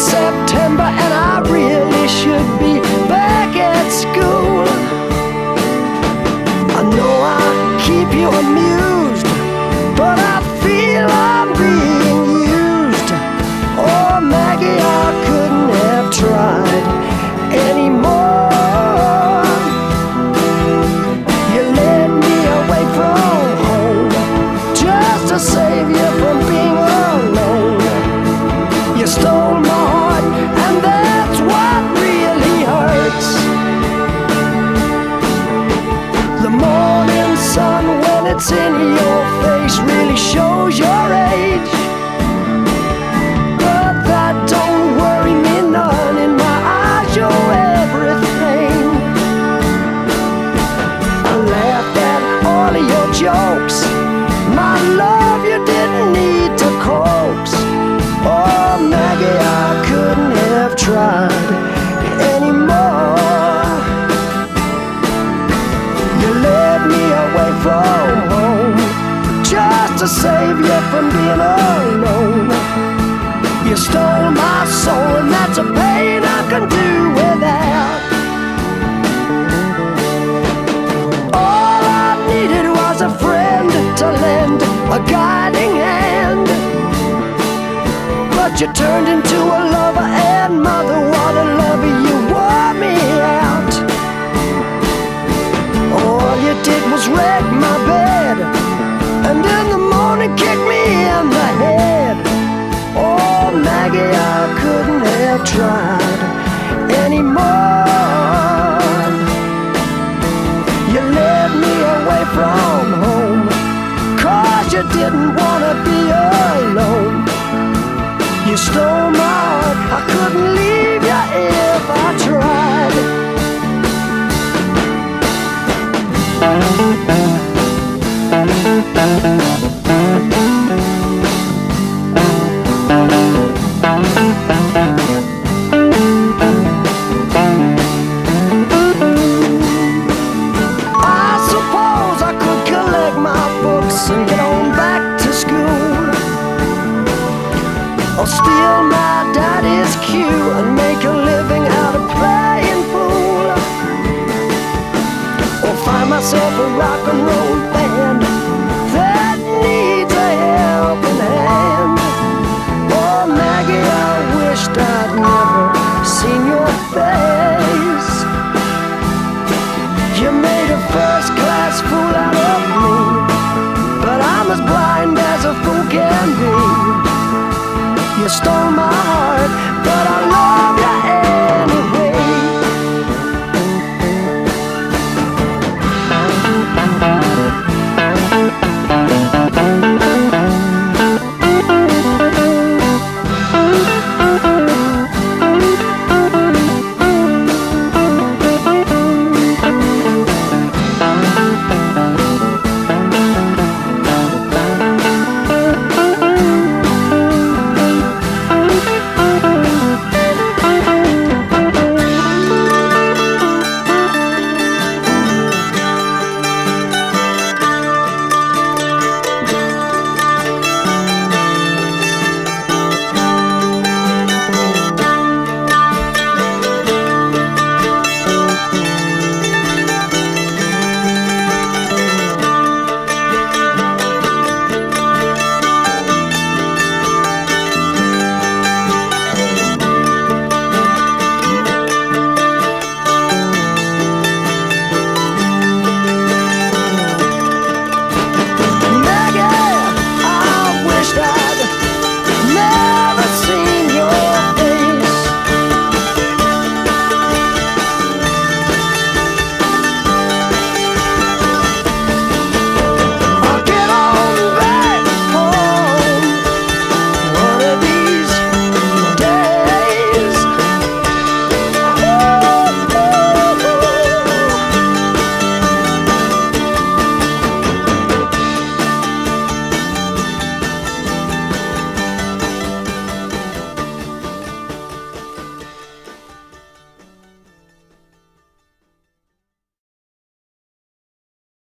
It's September and I really should be back at school. I know I keep you amused, My love, you didn't need to coax. Oh, Maggie, I couldn't have tried. You led me away from home just to save you from being alone. You stole my soul, and that's a pain you turned into a lover and mother. What a lover you wore me out. All you did was wreck my bed, and in the morning kick me in the head. Oh, Maggie, I couldn't have tried I couldn't leave you if I tried.